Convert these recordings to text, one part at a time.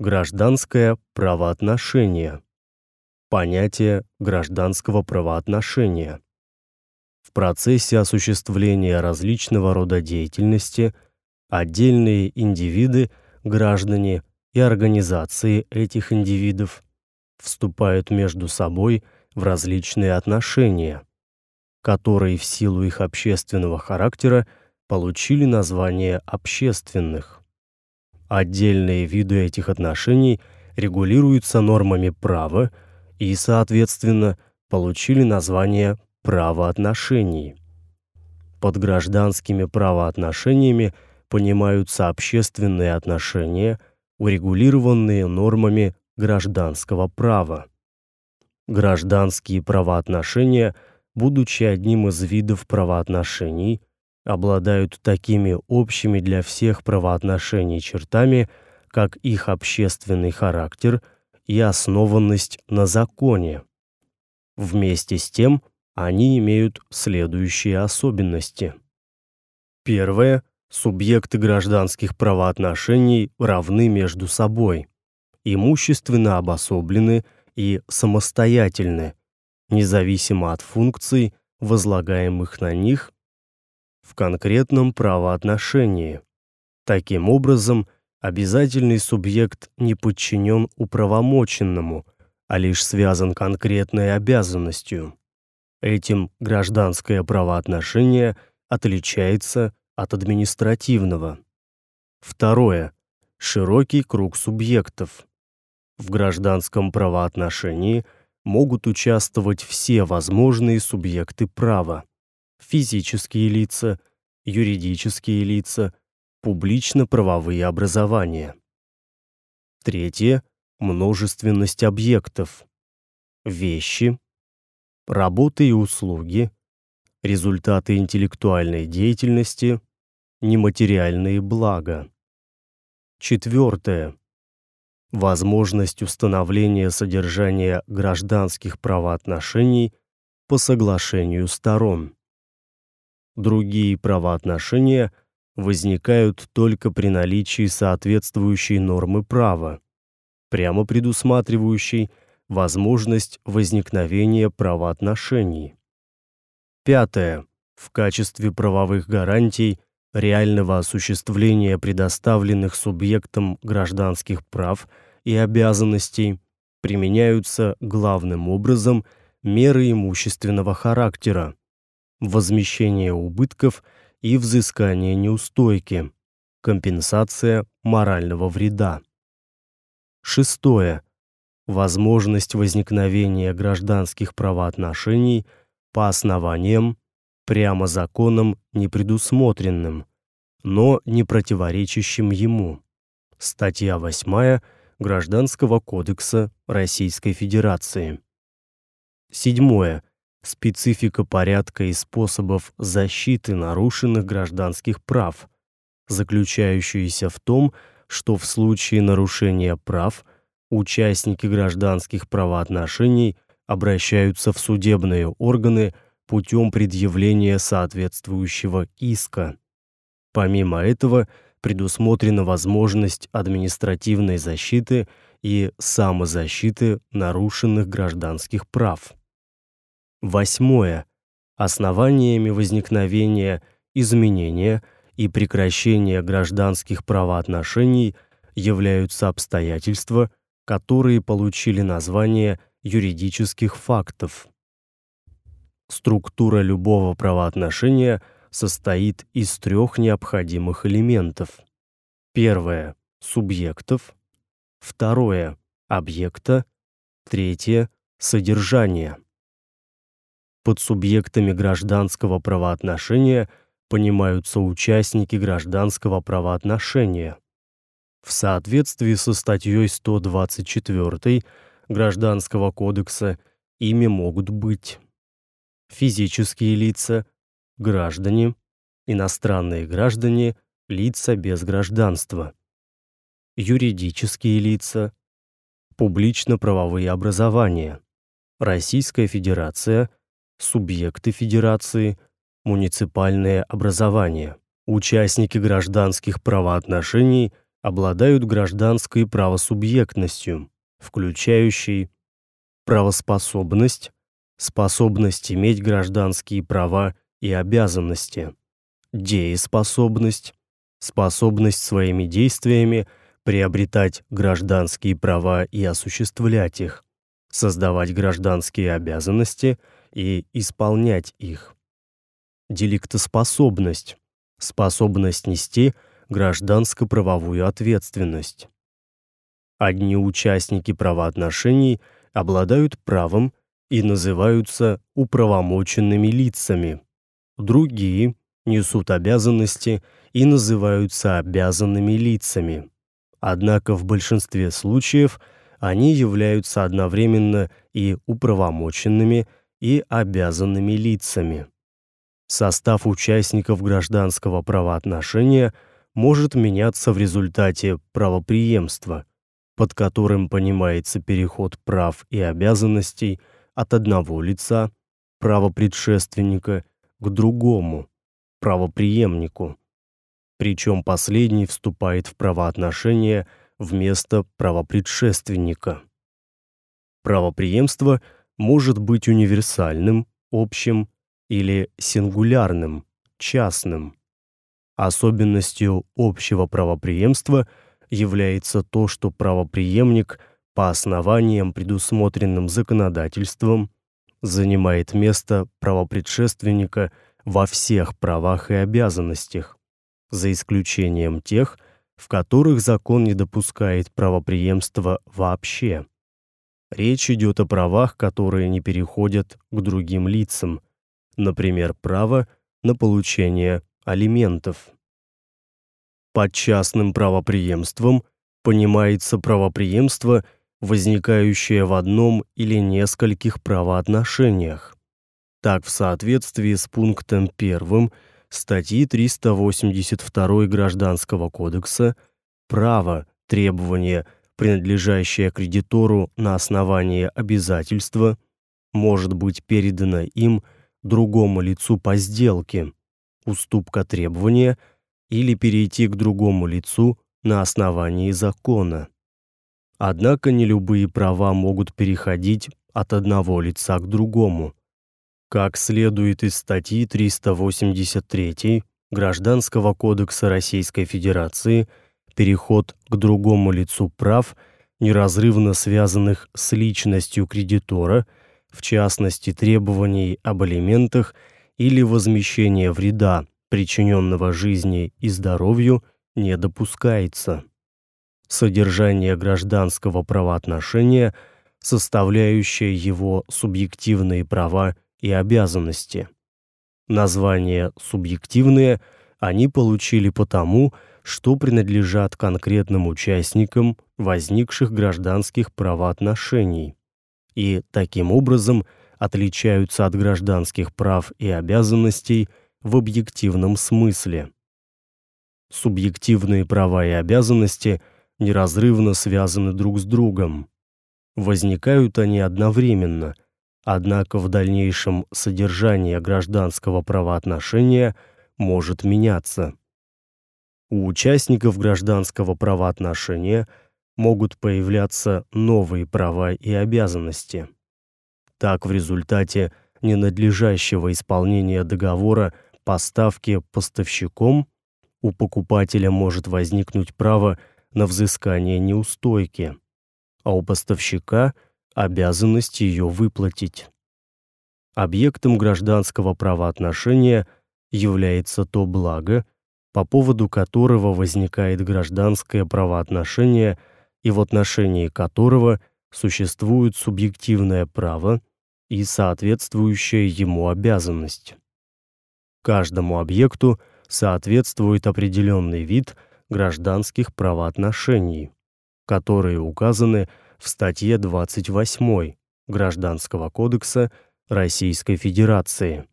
Гражданское правоотношение. Понятие гражданского правоотношения. В процессе осуществления различного рода деятельности отдельные индивиды, граждане и организации этих индивидов вступают между собой в различные отношения, которые в силу их общественного характера получили название общественных. Отдельные виды этих отношений регулируются нормами права и, соответственно, получили название правоотношений. Под гражданскими правоотношениями понимаются общественные отношения, урегулированные нормами гражданского права. Гражданские правоотношения, будучи одним из видов правоотношений, обладают такими общими для всех правоотношений чертами, как их общественный характер и основанность на законе. Вместе с тем, они имеют следующие особенности. Первое субъекты гражданских правоотношений равны между собой, имущественно обособлены и самостоятельны, независимо от функций, возлагаемых на них в конкретном правоотношении. Таким образом, обязательный субъект не подчинен управомоченному, а лишь связан конкретной обязанностью. Этим гражданское правоотношение отличается от административного. Второе широкий круг субъектов. В гражданском правоотношении могут участвовать все возможные субъекты права физические лица, юридические лица, публично-правовые образования. Третье множественность объектов. Вещи, работы и услуги, результаты интеллектуальной деятельности, нематериальные блага. Четвертое возможность установления содержания гражданских правоотношений по соглашению сторон. Другие правоотношения возникают только при наличии соответствующей нормы права, прямо предусматривающей возможность возникновения правоотношений. Пятое. В качестве правовых гарантий реального осуществления предоставленных субъектам гражданских прав и обязанностей применяются главным образом меры имущественного характера, возмещение убытков и взыскание неустойки, компенсация морального вреда. Шестое. Возможность возникновения гражданских правоотношений по основаниям, прямо законом не предусмотренным, но не противоречащим ему. Статья 8 Гражданского кодекса Российской Федерации. Седьмое специфика порядка и способов защиты нарушенных гражданских прав, заключающаяся в том, что в случае нарушения прав участники гражданских правоотношений обращаются в судебные органы путем предъявления соответствующего иска. Помимо этого, предусмотрена возможность административной защиты и самозащиты нарушенных гражданских прав. Восьмое. Основаниями возникновения, изменения и прекращения гражданских правоотношений являются обстоятельства, которые получили название юридических фактов. Структура любого правоотношения состоит из трех необходимых элементов. Первое субъектов, второе объекта, третье содержание. Под субъектами гражданского правоотношения понимаются участники гражданского правоотношения. В соответствии со статьей 124 Гражданского кодекса ими могут быть физические лица, граждане, иностранные граждане, лица без гражданства, юридические лица, публично-правовые образования, Российская Федерация, субъекты федерации, муниципальные образования, участники гражданских правоотношений обладают гражданской правосубъектностью, включающей правоспособность, способность иметь гражданские права и обязанности, дееспособность, способность своими действиями приобретать гражданские права и осуществлять их, создавать гражданские обязанности и исполнять их. Деликтоспособность, способность нести гражданско-правовую ответственность. Одни участники правоотношений обладают правом и называются управомоченными лицами. Другие несут обязанности и называются обязанными лицами. Однако в большинстве случаев они являются одновременно и управомоченными, и обязанными лицами. Состав участников гражданского правоотношения может меняться в результате правопреемства, под которым понимается переход прав и обязанностей от одного лица, правопредшественника, к другому, правопреемнику. Причем последний вступает в правоотношения вместо правопредшественника. Правопреемство может быть универсальным, общим или сингулярным, частным. Особенностью общего правопреемства является то, что правопреемник по основаниям, предусмотренным законодательством, занимает место правопредшественника во всех правах и обязанностях, за исключением тех, в которых закон не допускает правопреемства вообще. Речь идет о правах, которые не переходят к другим лицам, например, право на получение алиментов. Под частным правопреемством понимается правопреемство, возникающее в одном или нескольких правоотношениях. Так, в соответствии с пунктом 1 статьи 382 Гражданского кодекса право требования, принадлежащее кредитору на основании обязательства, может быть передано им другому лицу по сделке, уступка требования или перейти к другому лицу на основании закона. Однако не любые права могут переходить от одного лица к другому. Как следует из статьи 383 Гражданского кодекса Российской Федерации, переход к другому лицу прав, неразрывно связанных с личностью кредитора, в частности требований об алиментах или возмещения вреда, причиненного жизни и здоровью, не допускается. Содержание гражданского правоотношения, составляющее его субъективные права и обязанности. Название «субъективные» они получили потому, что принадлежат конкретным участникам возникших гражданских правоотношений и таким образом отличаются от гражданских прав и обязанностей в объективном смысле. Субъективные права и обязанности неразрывно связаны друг с другом. Возникают они одновременно – Однако в дальнейшем содержание гражданского правоотношения может меняться. У участников гражданского правоотношения могут появляться новые права и обязанности. Так в результате ненадлежащего исполнения договора поставки поставщиком у покупателя может возникнуть право на взыскание неустойки, а у поставщика – обязанность ее выплатить. Объектом гражданского правоотношения является то благо, по поводу которого возникает гражданское правоотношение и в отношении которого существует субъективное право и соответствующая ему обязанность. Каждому объекту соответствует определенный вид гражданских правоотношений, которые указаны в статье 28 Гражданского кодекса Российской Федерации.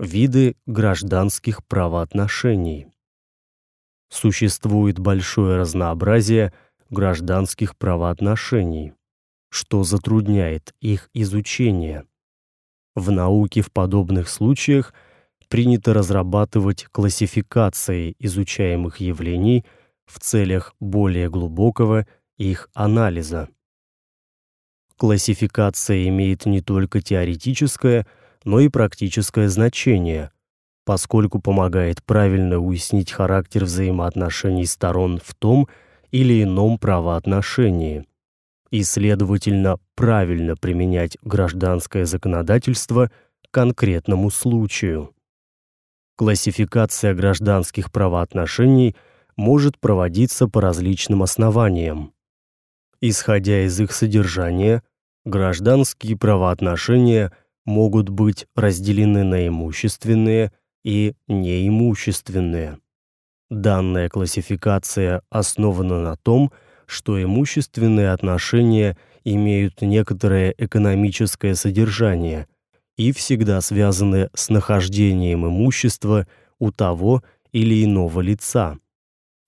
Виды гражданских правоотношений. Существует большое разнообразие гражданских правоотношений, что затрудняет их изучение. В науке в подобных случаях принято разрабатывать классификации изучаемых явлений в целях более глубокого их анализа. Классификация имеет не только теоретическое, но и практическое значение, поскольку помогает правильно уяснить характер взаимоотношений сторон в том или ином правоотношении и, следовательно, правильно применять гражданское законодательство к конкретному случаю. Классификация гражданских правоотношений может проводиться по различным основаниям. Исходя из их содержания, гражданские правоотношения могут быть разделены на имущественные и неимущественные. Данная классификация основана на том, что имущественные отношения имеют некоторое экономическое содержание и всегда связаны с нахождением имущества у того или иного лица.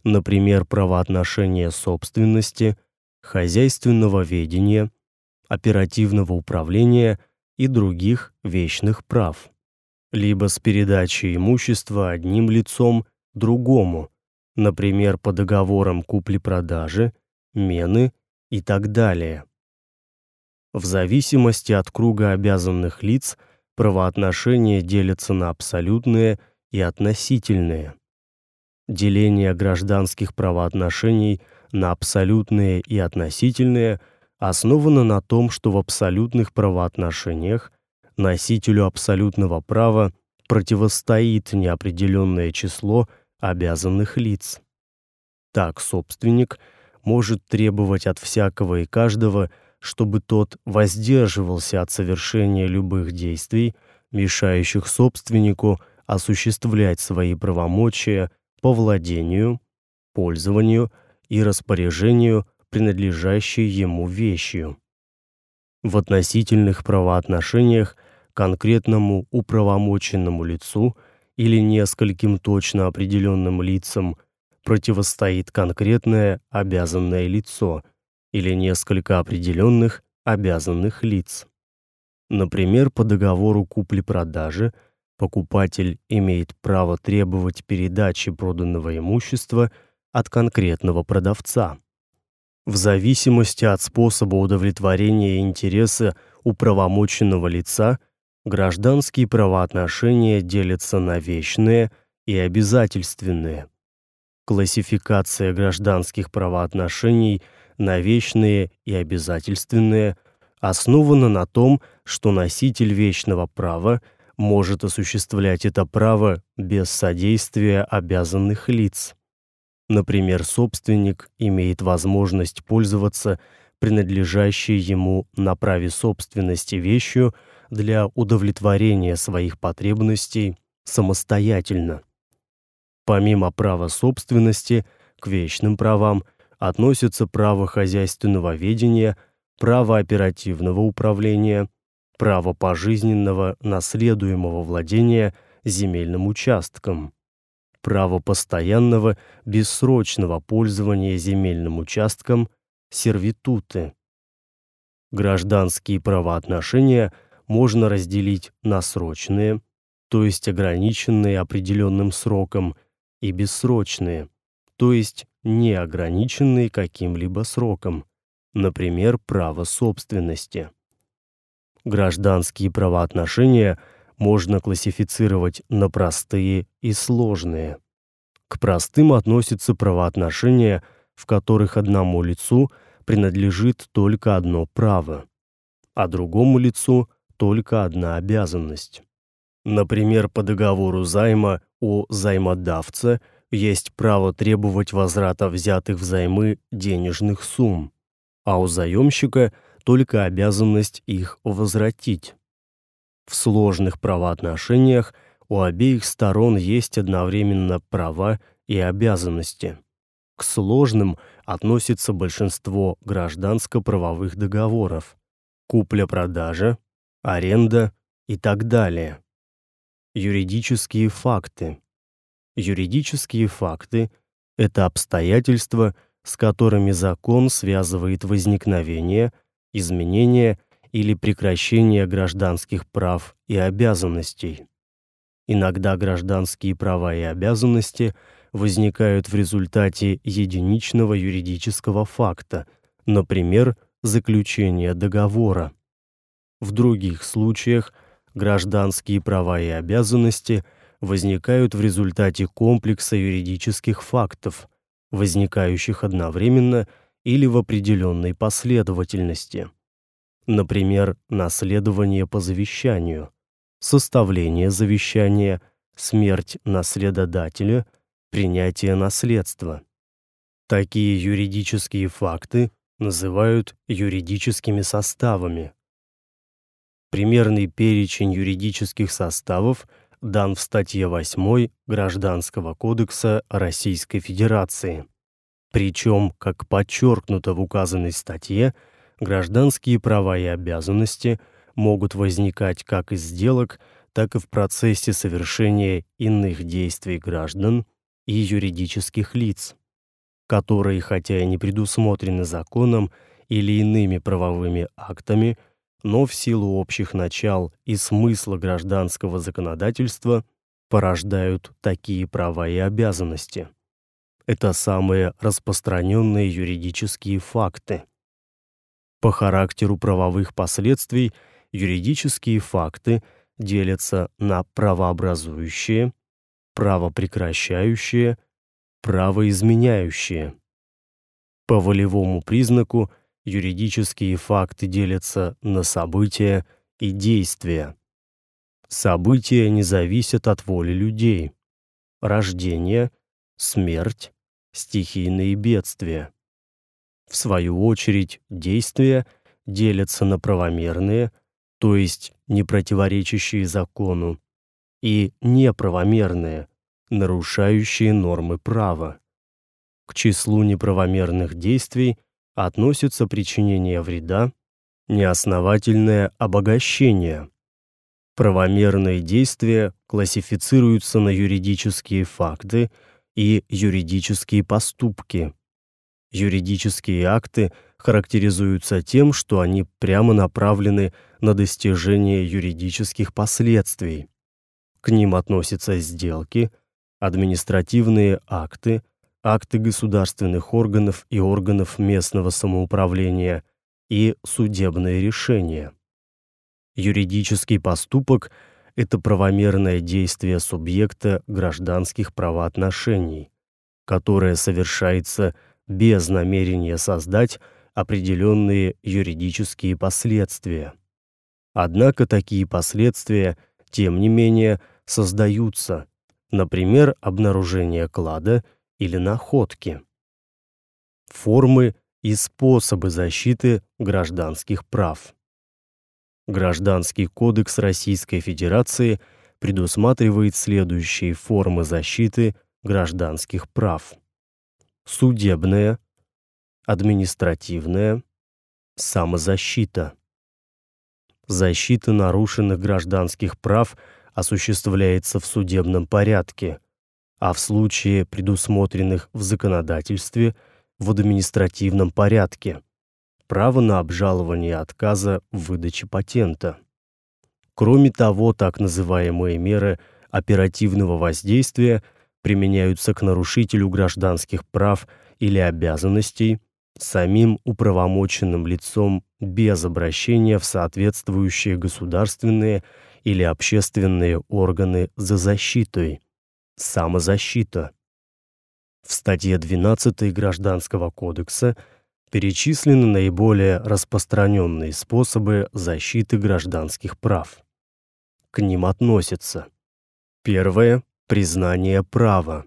Например, правоотношения собственности, хозяйственного ведения, оперативного управления и других вечных прав, либо с передачей имущества одним лицом другому, например, по договорам купли-продажи, мены и так далее. В зависимости от круга обязанных лиц правоотношения делятся на абсолютные и относительные. Деление гражданских правоотношений на абсолютные и относительные основано на том, что в абсолютных правоотношениях носителю абсолютного права противостоит неопределенное число обязанных лиц. Так собственник может требовать от всякого и каждого, чтобы тот воздерживался от совершения любых действий, мешающих собственнику осуществлять свои правомочия по владению, пользованию и распоряжению принадлежащей ему вещью. В относительных правоотношениях конкретному управомоченному лицу или нескольким точно определенным лицам противостоит конкретное обязанное лицо или несколько определенных обязанных лиц. Например, по договору купли-продажи покупатель имеет право требовать передачи проданного имущества от конкретного продавца. В зависимости от способа удовлетворения интереса управомоченного лица гражданские правоотношения делятся на вечные и обязательственные. Классификация гражданских правоотношений на вечные и обязательственные основана на том, что носитель вечного права может осуществлять это право без содействия обязанных лиц. Например, собственник имеет возможность пользоваться принадлежащей ему на праве собственности вещью для удовлетворения своих потребностей самостоятельно. Помимо права собственности, к вечным правам относятся право хозяйственного ведения, право оперативного управления, право пожизненного наследуемого владения земельным участком, право постоянного бессрочного пользования земельным участком, сервитуты. Гражданские правоотношения можно разделить на срочные, то есть ограниченные определенным сроком, и бессрочные, то есть не ограниченные каким-либо сроком, например, право собственности. Гражданские правоотношения можно классифицировать на простые и сложные. К простым относятся правоотношения, в которых одному лицу принадлежит только одно право, а другому лицу только одна обязанность. Например, по договору займа у займодавца есть право требовать возврата взятых взаймы денежных сумм, а у заемщика только обязанность их возвратить. В сложных правоотношениях у обеих сторон есть одновременно права и обязанности. К сложным относится большинство гражданско-правовых договоров: купля-продажа, аренда и так далее. Юридические факты. Юридические факты это обстоятельства, с которыми закон связывает возникновение, изменение или прекращение гражданских прав и обязанностей. Иногда гражданские права и обязанности возникают в результате единичного юридического факта, например, заключения договора. В других случаях гражданские права и обязанности возникают в результате комплекса юридических фактов, возникающих одновременно или в определенной последовательности. Например, наследование по завещанию, составление завещания, смерть наследодателя, принятие наследства. Такие юридические факты называют юридическими составами. Примерный перечень юридических составов дан в статье 8 Гражданского кодекса Российской Федерации. Причем, как подчеркнуто в указанной статье, гражданские права и обязанности могут возникать как из сделок, так и в процессе совершения иных действий граждан и юридических лиц которые, хотя и не предусмотрены законом или иными правовыми актами, но в силу общих начал и смысла гражданского законодательства порождают такие права и обязанности. Это самые распространенные юридические факты. По характеру правовых последствий юридические факты делятся на правообразующие, правопрекращающие правоизменяющие. По волевому признаку юридические факты делятся на события и действия. События не зависят от воли людей. Рождение, смерть, стихийные бедствия. В свою очередь, действия делятся на правомерные, то есть не противоречащие закону, и неправомерные, нарушающие нормы права. К числу неправомерных действий относятся причинение вреда, неосновательное обогащение. Правомерные действия классифицируются на юридические факты и юридические поступки. Юридические акты характеризуются тем, что они прямо направлены на достижение юридических последствий. К ним относятся сделки – административные акты, акты государственных органов и органов местного самоуправления и судебные решения. Юридический поступок это правомерное действие субъекта гражданских правоотношений, которое совершается без намерения создать определенные юридические последствия. Однако такие последствия, тем не менее, создаются например, обнаружение клада или находки. Формы и способы защиты гражданских прав. Гражданский кодекс Российской Федерации предусматривает следующие формы защиты гражданских прав: судебная, административная, самозащита. Защита нарушенных гражданских прав осуществляется в судебном порядке, а в случае, предусмотренных в законодательстве, в административном порядке. Право на обжалование отказа в выдаче патента. Кроме того, так называемые меры оперативного воздействия применяются к нарушителю гражданских прав или обязанностей самим управомоченным лицом без обращения в соответствующие государственные или общественные органы за защитой. Самозащита. В статье 12 Гражданского кодекса перечислены наиболее распространенные способы защиты гражданских прав. К ним относятся: первое признание права.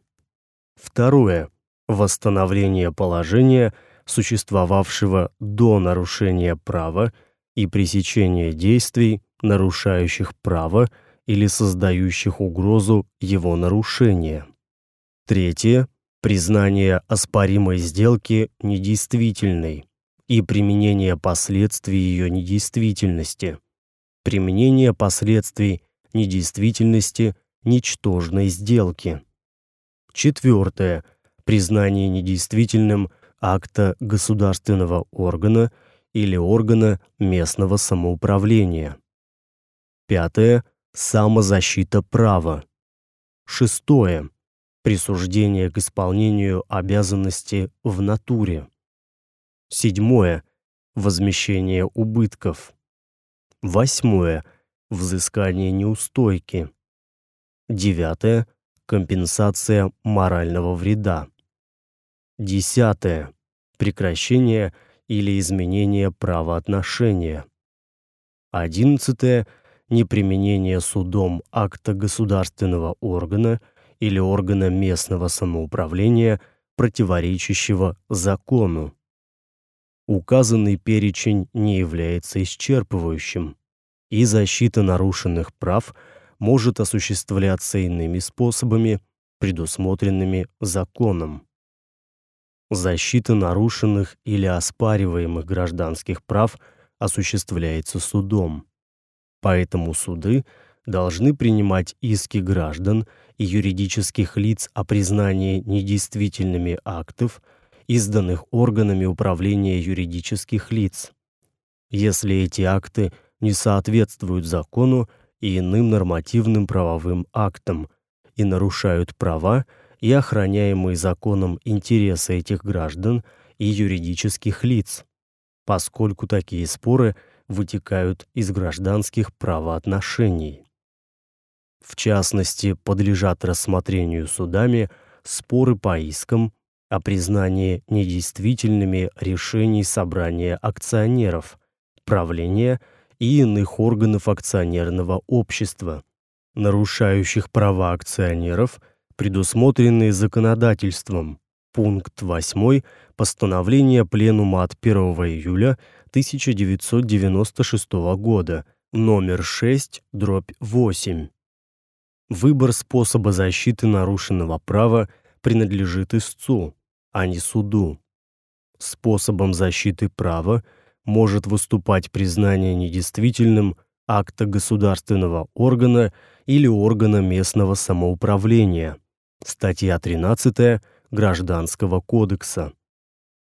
Второе восстановление положения, существовавшего до нарушения права и пресечение действий, нарушающих право или создающих угрозу его нарушения. Третье признание оспоримой сделки недействительной и применение последствий ее недействительности. Применение последствий недействительности ничтожной сделки. Четвертое признание недействительным акта государственного органа или органа местного самоуправления. Пятое самозащита права. Шестое Присуждение к исполнению обязанности в натуре. Седьмое. Возмещение убытков. Восьмое. Взыскание неустойки. Девятое. Компенсация морального вреда. Десятое. Прекращение или изменение правоотношения. Одиннадцатое. Неприменение судом акта государственного органа или органа местного самоуправления, противоречащего закону. Указанный перечень не является исчерпывающим, и защита нарушенных прав может осуществляться иными способами, предусмотренными законом. Защита нарушенных или оспариваемых гражданских прав осуществляется судом. Поэтому суды должны принимать иски граждан и юридических лиц о признании недействительными актов, изданных органами управления юридических лиц. Если эти акты не соответствуют закону и иным нормативным правовым актам и нарушают права и охраняемые законом интересы этих граждан и юридических лиц, поскольку такие споры вытекают из гражданских правоотношений. В частности, подлежат рассмотрению судами споры по искам о признании недействительными решений собрания акционеров, правления и иных органов акционерного общества, нарушающих права акционеров, предусмотренные законодательством. Пункт 8 постановления Пленума от 1 июля 1996 года, номер 6, дробь 8. Выбор способа защиты нарушенного права принадлежит истцу, а не суду. Способом защиты права может выступать признание недействительным акта государственного органа или органа местного самоуправления. Статья 13 Гражданского кодекса.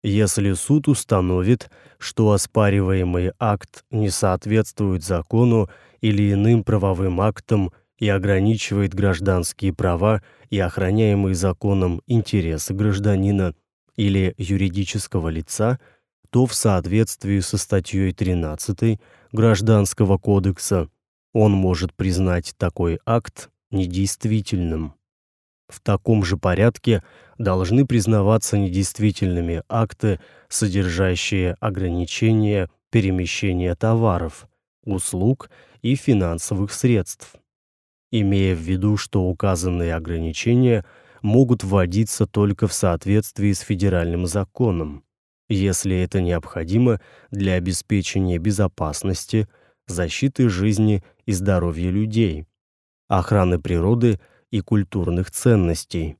Если суд установит, что оспариваемый акт не соответствует закону или иным правовым актам и ограничивает гражданские права и охраняемые законом интересы гражданина или юридического лица, то в соответствии со статьей 13 Гражданского кодекса он может признать такой акт недействительным. В таком же порядке должны признаваться недействительными акты, содержащие ограничения перемещения товаров, услуг и финансовых средств имея в виду, что указанные ограничения могут вводиться только в соответствии с федеральным законом, если это необходимо для обеспечения безопасности, защиты жизни и здоровья людей, охраны природы и культурных ценностей.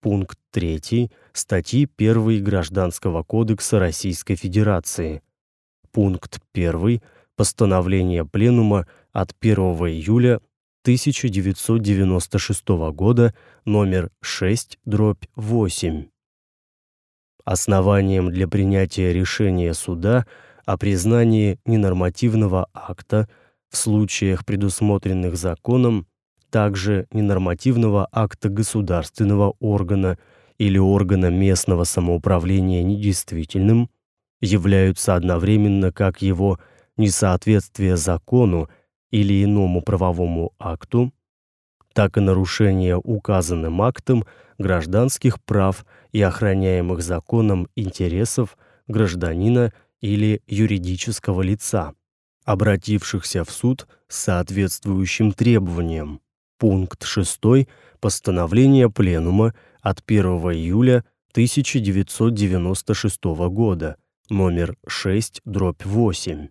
Пункт 3 статьи 1 Гражданского кодекса Российской Федерации. Пункт 1 постановления Пленума от 1 июля 1996 года номер 6/8. Основанием для принятия решения суда о признании ненормативного акта в случаях, предусмотренных законом, также ненормативного акта государственного органа или органа местного самоуправления недействительным, являются одновременно как его несоответствие закону или иному правовому акту, так и нарушение указанным актом гражданских прав и охраняемых законом интересов гражданина или юридического лица, обратившихся в суд с соответствующим требованием. Пункт 6 постановления Пленума от 1 июля 1996 года, номер 6/8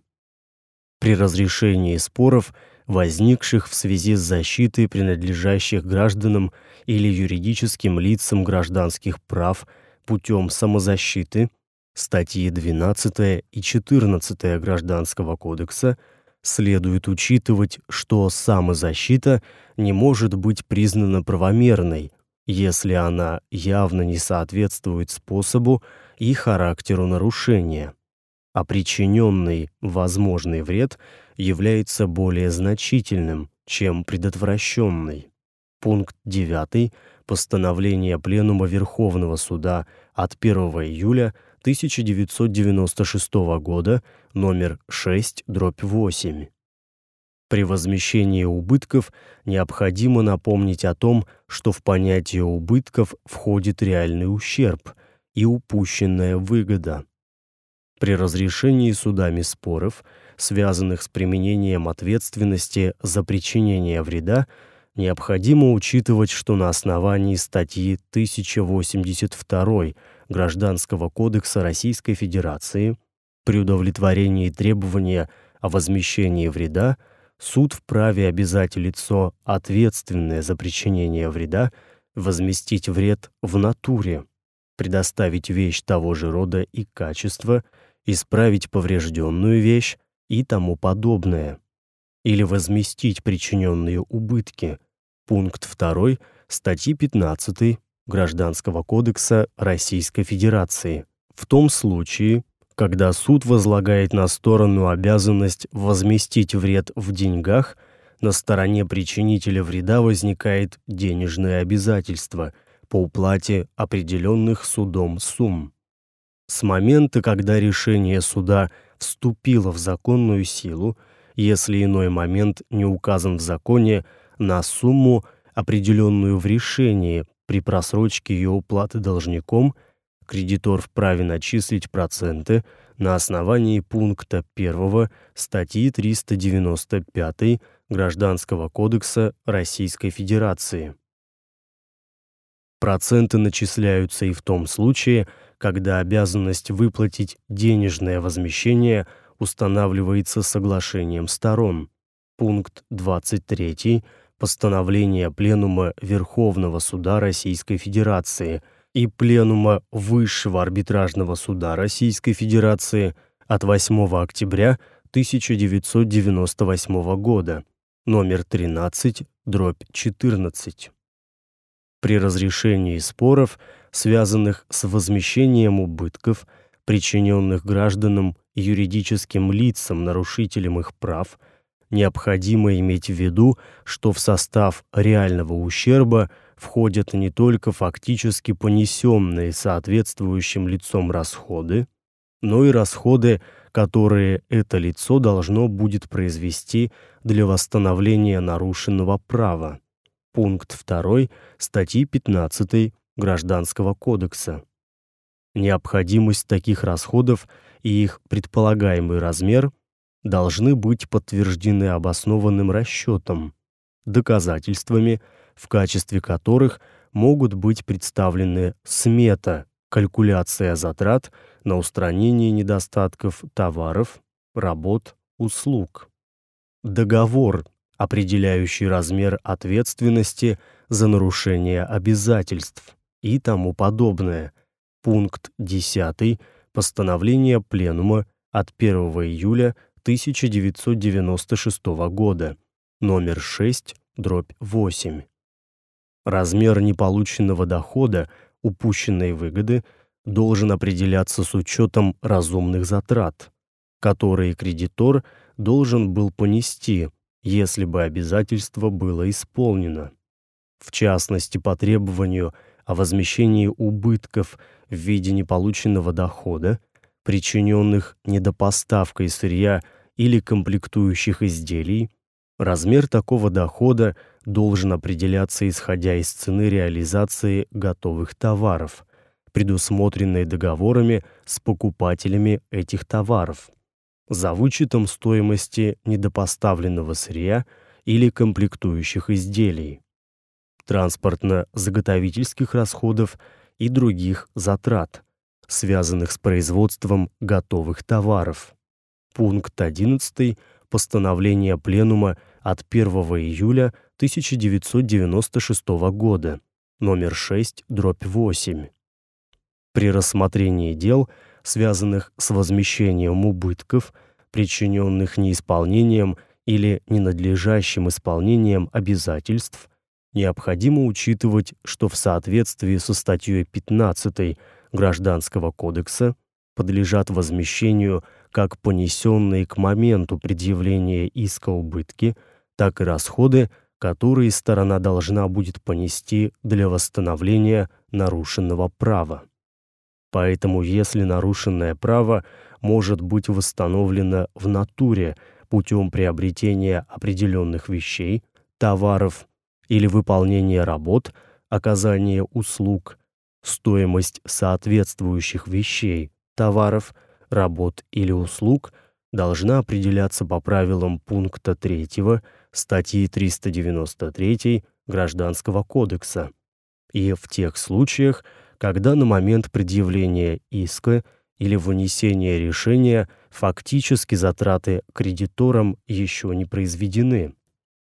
при разрешении споров, возникших в связи с защитой принадлежащих гражданам или юридическим лицам гражданских прав путем самозащиты, статьи 12 и 14 Гражданского кодекса, следует учитывать, что самозащита не может быть признана правомерной, если она явно не соответствует способу и характеру нарушения. А причиненный возможный вред является более значительным, чем предотвращенный. Пункт 9 постановления Пленума Верховного суда от 1 июля 1996 года номер 6/8. При возмещении убытков необходимо напомнить о том, что в понятие убытков входит реальный ущерб и упущенная выгода. При разрешении судами споров, связанных с применением ответственности за причинение вреда, необходимо учитывать, что на основании статьи 1082 Гражданского кодекса Российской Федерации при удовлетворении требования о возмещении вреда суд вправе обязать лицо, ответственное за причинение вреда, возместить вред в натуре, предоставить вещь того же рода и качества, исправить поврежденную вещь и тому подобное, или возместить причиненные убытки. Пункт 2 статьи 15 Гражданского кодекса Российской Федерации. В том случае, когда суд возлагает на сторону обязанность возместить вред в деньгах, на стороне причинителя вреда возникает денежное обязательство по уплате определенных судом сумм. С момента, когда решение суда вступило в законную силу, если иной момент не указан в законе, на сумму, определенную в решении при просрочке ее уплаты должником – кредитор вправе начислить проценты на основании пункта 1 статьи 395 Гражданского кодекса Российской Федерации. Проценты начисляются и в том случае, когда обязанность выплатить денежное возмещение устанавливается соглашением сторон. Пункт 23 постановления Пленума Верховного Суда Российской Федерации – и Пленума Высшего арбитражного суда Российской Федерации от 8 октября 1998 года, номер 13, дробь 14. При разрешении споров, связанных с возмещением убытков, причиненных гражданам и юридическим лицам нарушителям их прав, необходимо иметь в виду, что в состав реального ущерба – входят не только фактически понесенные соответствующим лицом расходы, но и расходы, которые это лицо должно будет произвести для восстановления нарушенного права. Пункт 2 статьи 15 Гражданского кодекса. Необходимость таких расходов и их предполагаемый размер должны быть подтверждены обоснованным расчетом, доказательствами, в качестве которых могут быть представлены смета, калькуляция затрат на устранение недостатков товаров, работ, услуг. Договор, определяющий размер ответственности за нарушение обязательств и тому подобное. Пункт 10 постановления Пленума от 1 июля 1996 года, номер 6, дробь 8. Размер неполученного дохода, упущенной выгоды, должен определяться с учетом разумных затрат, которые кредитор должен был понести, если бы обязательство было исполнено. В частности, по требованию о возмещении убытков в виде неполученного дохода, причиненных недопоставкой сырья или комплектующих изделий, размер такого дохода – должен определяться исходя из цены реализации готовых товаров, предусмотренной договорами с покупателями этих товаров, за вычетом стоимости недопоставленного сырья или комплектующих изделий, транспортно-заготовительских расходов и других затрат, связанных с производством готовых товаров. Пункт 11 постановления Пленума от 1 июля 1996 года, номер 6, дробь 8. При рассмотрении дел, связанных с возмещением убытков, причиненных неисполнением или ненадлежащим исполнением обязательств, необходимо учитывать, что в соответствии со статьей 15 Гражданского кодекса подлежат возмещению как понесенные к моменту предъявления иска убытки, так и расходы, которые сторона должна будет понести для восстановления нарушенного права. Поэтому если нарушенное право может быть восстановлено в натуре путем приобретения определенных вещей, товаров или выполнения работ, оказания услуг, стоимость соответствующих вещей, товаров, работ или услуг должна определяться по правилам пункта 3 статьи 393 Гражданского кодекса. И в тех случаях, когда на момент предъявления иска или вынесения решения фактически затраты кредиторам еще не произведены.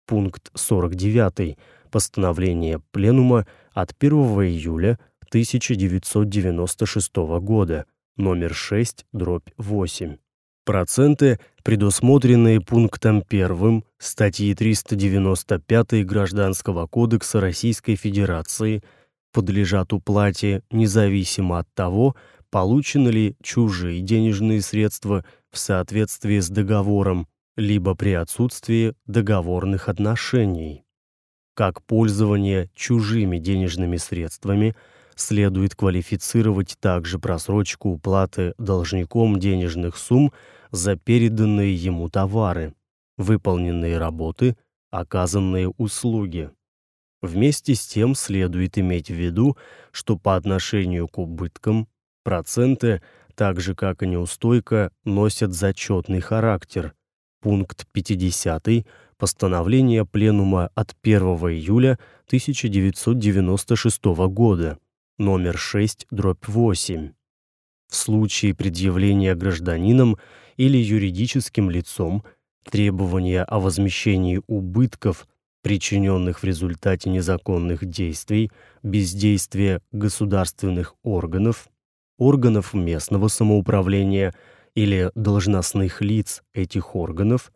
Пункт 49 постановления Пленума от 1 июля 1996 года, номер 6, дробь 8. Проценты, предусмотренные пунктом 1 статьи 395 Гражданского кодекса Российской Федерации, подлежат уплате независимо от того, получены ли чужие денежные средства в соответствии с договором, либо при отсутствии договорных отношений. Как пользование чужими денежными средствами следует квалифицировать также просрочку уплаты должником денежных сумм за переданные ему товары, выполненные работы, оказанные услуги. Вместе с тем следует иметь в виду, что по отношению к убыткам Проценты, так же как и неустойка, носят зачетный характер. Пункт 50 постановления Пленума от 1 июля 1996 года, номер 6, дробь 8. В случае предъявления гражданином или юридическим лицом требования о возмещении убытков, причиненных в результате незаконных действий, бездействия государственных органов, органов местного самоуправления или должностных лиц этих органов,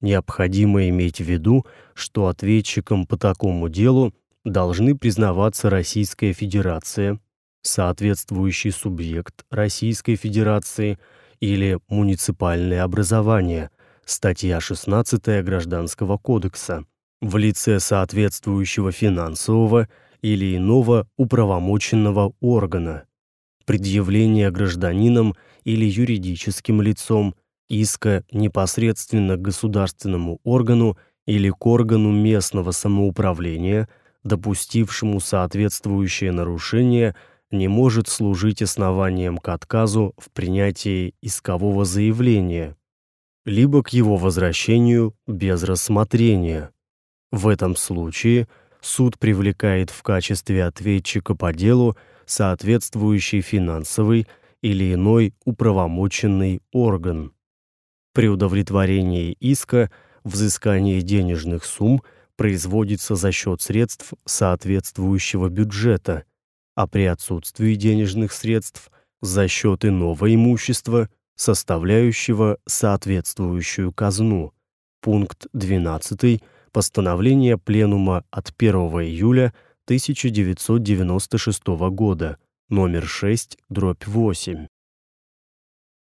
необходимо иметь в виду, что ответчиком по такому делу должны признаваться Российская Федерация, соответствующий субъект Российской Федерации или муниципальное образование, статья 16 Гражданского кодекса, в лице соответствующего финансового или иного управомоченного органа, предъявление гражданином или юридическим лицом иска непосредственно к государственному органу или к органу местного самоуправления, допустившему соответствующее нарушение, не может служить основанием к отказу в принятии искового заявления, либо к его возвращению без рассмотрения. В этом случае суд привлекает в качестве ответчика по делу соответствующий финансовый или иной управомоченный орган. При удовлетворении иска взыскание денежных сумм производится за счет средств соответствующего бюджета, а при отсутствии денежных средств за счет иного имущества, составляющего соответствующую казну. Пункт 12 постановления Пленума от 1 июля 1996 года, номер 6, дробь 8.